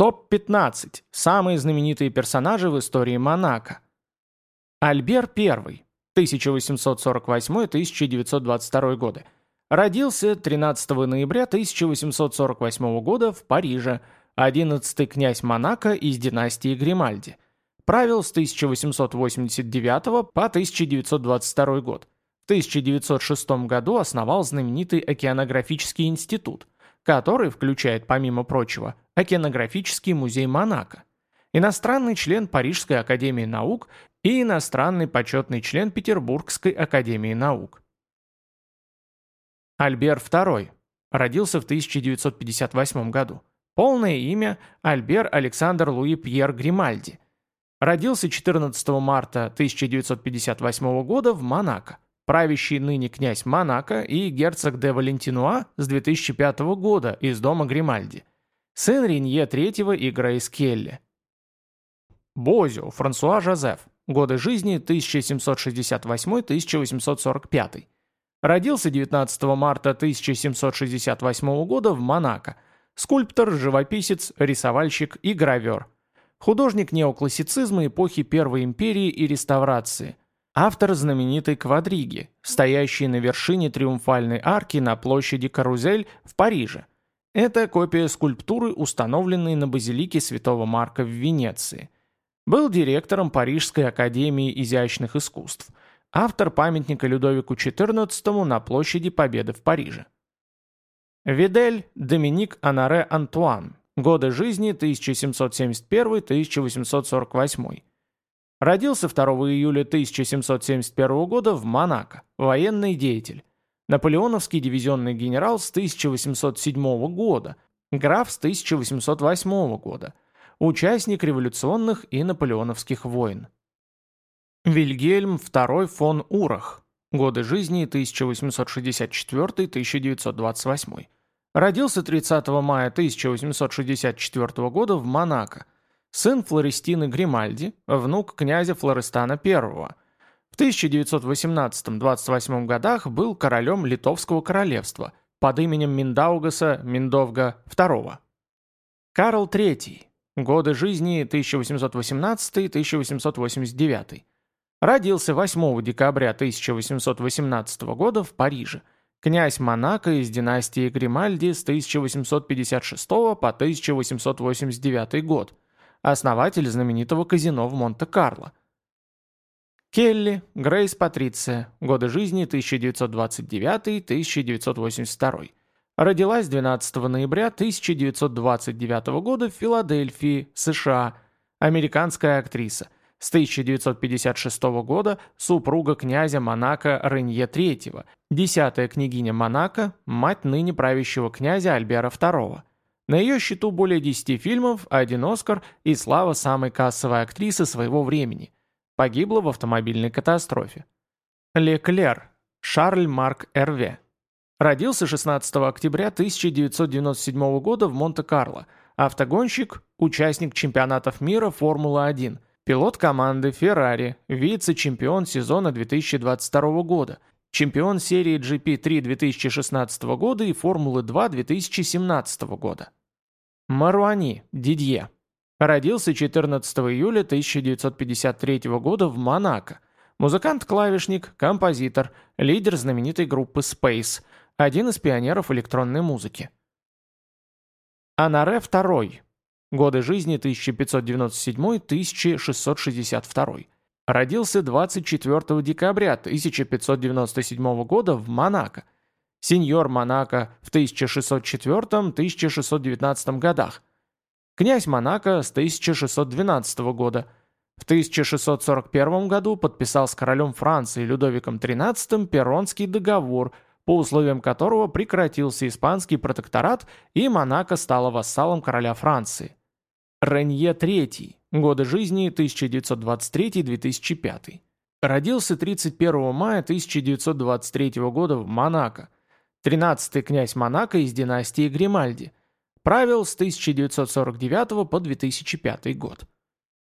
Топ-15. Самые знаменитые персонажи в истории Монако. Альбер I. 1848-1922 годы. Родился 13 ноября 1848 года в Париже, 11-й князь Монако из династии Гримальди. Правил с 1889 по 1922 год. В 1906 году основал знаменитый океанографический институт, который включает, помимо прочего, океанографический музей Монако, иностранный член Парижской академии наук и иностранный почетный член Петербургской академии наук. Альбер II. Родился в 1958 году. Полное имя – Альбер Александр Луи Пьер Гримальди. Родился 14 марта 1958 года в Монако. Правящий ныне князь Монако и герцог де Валентинуа с 2005 года из дома Гримальди. Сын Ренье III и Грейс Келли. Бозио Франсуа Жозеф. Годы жизни 1768-1845. Родился 19 марта 1768 года в Монако. Скульптор, живописец, рисовальщик и гравер. Художник неоклассицизма эпохи Первой империи и реставрации. Автор знаменитой квадриги, стоящей на вершине триумфальной арки на площади Карузель в Париже. Это копия скульптуры, установленной на базилике Святого Марка в Венеции. Был директором Парижской академии изящных искусств – автор памятника Людовику XIV на площади Победы в Париже. Видель Доминик Анаре Антуан. Годы жизни 1771-1848. Родился 2 июля 1771 года в Монако, военный деятель. Наполеоновский дивизионный генерал с 1807 года, граф с 1808 года. Участник революционных и наполеоновских войн. Вильгельм II фон Урах. Годы жизни 1864-1928. Родился 30 мая 1864 года в Монако. Сын Флористины Гримальди, внук князя Флористана I. В 1918-28 годах был королем Литовского королевства под именем Миндаугаса Миндовга II. Карл III. Годы жизни 1818-1889. Родился 8 декабря 1818 года в Париже. Князь Монако из династии Гримальди с 1856 по 1889 год. Основатель знаменитого казино в Монте-Карло. Келли, Грейс Патриция, годы жизни 1929-1982. Родилась 12 ноября 1929 года в Филадельфии, США. Американская актриса – с 1956 года супруга князя Монако Ренье III, десятая княгиня Монако, мать ныне правящего князя Альбера II. На ее счету более 10 фильмов, один Оскар и слава самой кассовой актрисы своего времени. Погибла в автомобильной катастрофе. Леклер, Шарль Марк Эрве. Родился 16 октября 1997 года в Монте-Карло. Автогонщик, участник чемпионатов мира Формула-1 – Пилот команды Ferrari, вице-чемпион сезона 2022 года, чемпион серии GP3 2016 года и Формулы-2 2017 года. Маруани, Дидье. Родился 14 июля 1953 года в Монако. Музыкант-клавишник, композитор, лидер знаменитой группы Space, один из пионеров электронной музыки. Анаре II. Годы жизни 1597-1662. Родился 24 декабря 1597 года в Монако. Сеньор Монако в 1604-1619 годах. Князь Монако с 1612 года. В 1641 году подписал с королем Франции Людовиком XIII Перронский договор – по условиям которого прекратился испанский протекторат и Монако стала вассалом короля Франции. Ренье III. Годы жизни 1923-2005. Родился 31 мая 1923 года в Монако. 13-й князь Монако из династии Гримальди. Правил с 1949 по 2005 год.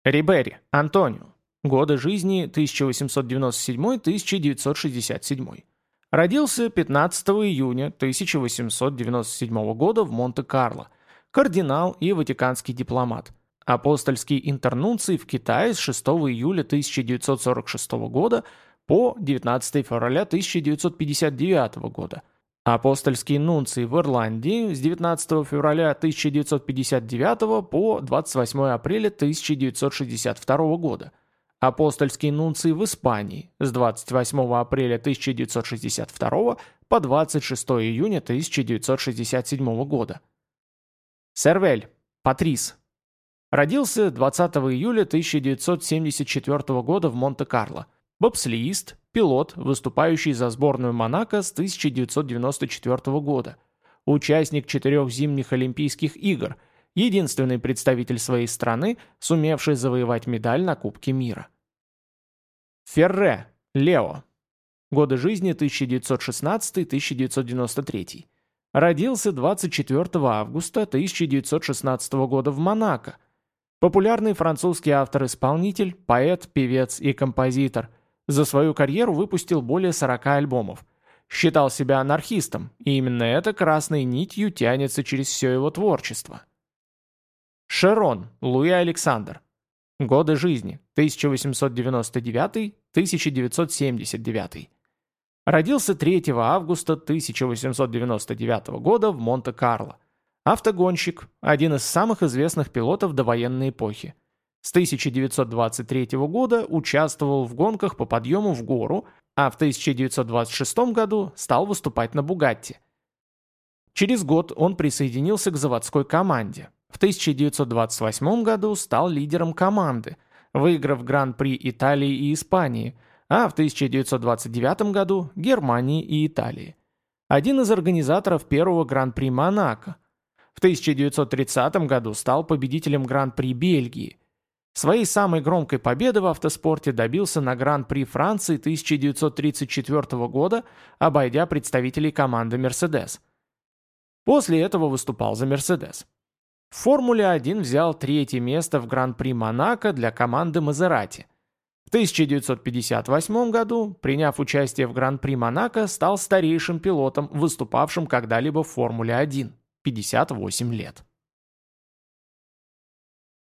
Рибери, Антонио. Годы жизни 1897-1967. Родился 15 июня 1897 года в Монте-Карло – кардинал и ватиканский дипломат. Апостольский интернунций в Китае с 6 июля 1946 года по 19 февраля 1959 года. Апостольский нунций в Ирландии с 19 февраля 1959 по 28 апреля 1962 года. Апостольский нунций в Испании с 28 апреля 1962 по 26 июня 1967 года. Сервель, Патрис. Родился 20 июля 1974 года в Монте-Карло. Бобслеист, пилот, выступающий за сборную Монако с 1994 года. Участник четырех зимних Олимпийских игр, единственный представитель своей страны, сумевший завоевать медаль на Кубке мира. Ферре, Лео. Годы жизни 1916-1993. Родился 24 августа 1916 года в Монако. Популярный французский автор-исполнитель, поэт, певец и композитор. За свою карьеру выпустил более 40 альбомов. Считал себя анархистом, и именно это красной нитью тянется через все его творчество. Шерон, Луи Александр. Годы жизни 1899-1979. Родился 3 августа 1899 года в Монте-Карло. Автогонщик, один из самых известных пилотов довоенной эпохи. С 1923 года участвовал в гонках по подъему в гору, а в 1926 году стал выступать на «Бугатти». Через год он присоединился к заводской команде. В 1928 году стал лидером команды, выиграв Гран-при Италии и Испании – а в 1929 году Германии и Италии. Один из организаторов первого Гран-при Монако. В 1930 году стал победителем Гран-при Бельгии. Своей самой громкой победы в автоспорте добился на Гран-при Франции 1934 года, обойдя представителей команды «Мерседес». После этого выступал за «Мерседес». В Формуле-1 взял третье место в Гран-при Монако для команды «Мазерати». В 1958 году, приняв участие в Гран-при Монако, стал старейшим пилотом, выступавшим когда-либо в Формуле-1 – 58 лет.